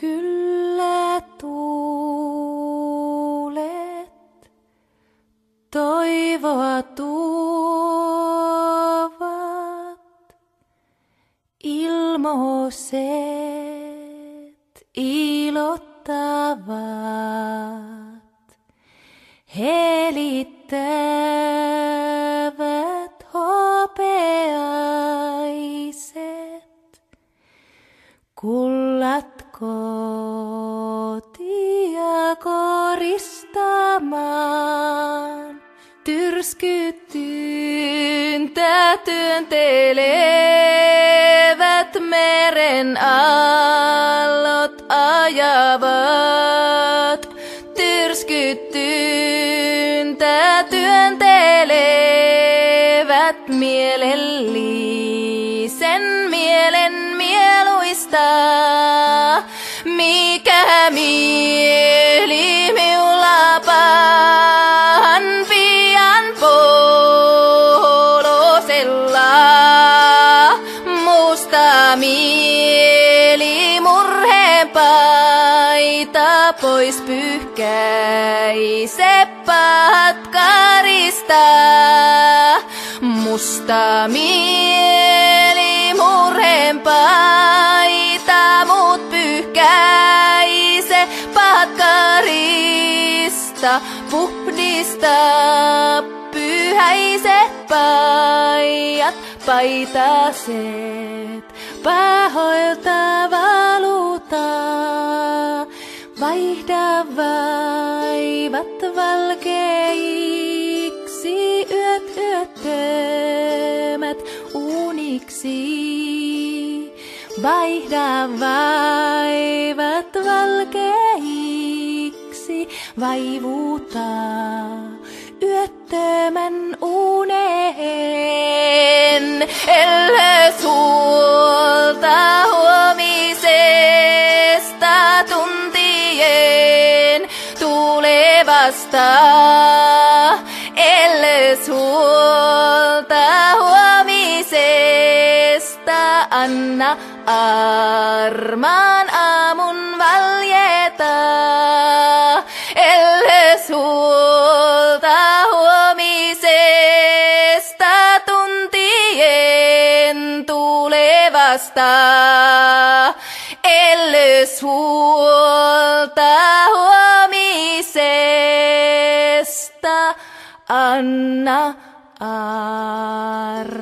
Kyllä tuulet toivoa tuovat, ilmoiset ilottavat, helittävät hopeaiset, kullat kotia koristamaan. Tyrskyttyyntä työntelevät meren aallot ajavat. Tyrskyttyyntä mielellisen mielen mieluista mikä mieli miulla pahan pian polosella. Musta mieli murheen paita pois pyyhkäise pahat karista. Musta mieli murheen paita muut pyyhkäise pahat karista. Puhdista pyhäiset paiat, paitaset pahoilta valuta. Vaihda vaivat valkeiksi, yöt yöttömät uniksi. Vaihda vaivat valkeiksi, vaivuta yöttömän unen. Ellei sulta huomisesta tuntien tulevasta. Sulta huomisesta anna armaan aamun valjeta. Elle sulta huomisesta tuntien tulevasta. Elle sulta huomisesta anna armaan